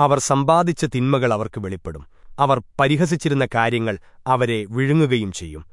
അവർ സമ്പാദിച്ച തിന്മകൾ അവർക്ക് വെളിപ്പെടും. അവർ പരിഹസിച്ചിരുന്ന കാര്യങ്ങൾ അവരെ വിഴുങ്ങുകയും ചെയ്യും.